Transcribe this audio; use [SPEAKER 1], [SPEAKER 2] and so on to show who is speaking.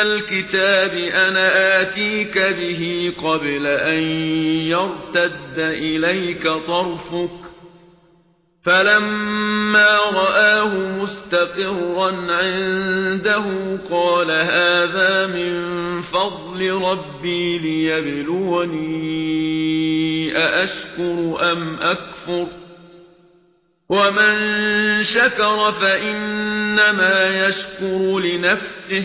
[SPEAKER 1] مِنَ الْكِتَابِ أَنَا آتِيكَ بِهِ قَبْلَ أَن يَرْتَدَّ إِلَيْكَ طَرْفُكَ فَلَمَّا رَآهُ مُسْتَقِرًّا عِندَهُ قَالَ هَذَا مِن فَضْلِ رَبِّي لِيَبْلُوَنِي أَأَشْكُرُ أَمْ أَكْفُرُ وَمَن شَكَرَ فَإِنَّمَا يَشْكُرُ لِنَفْسِهِ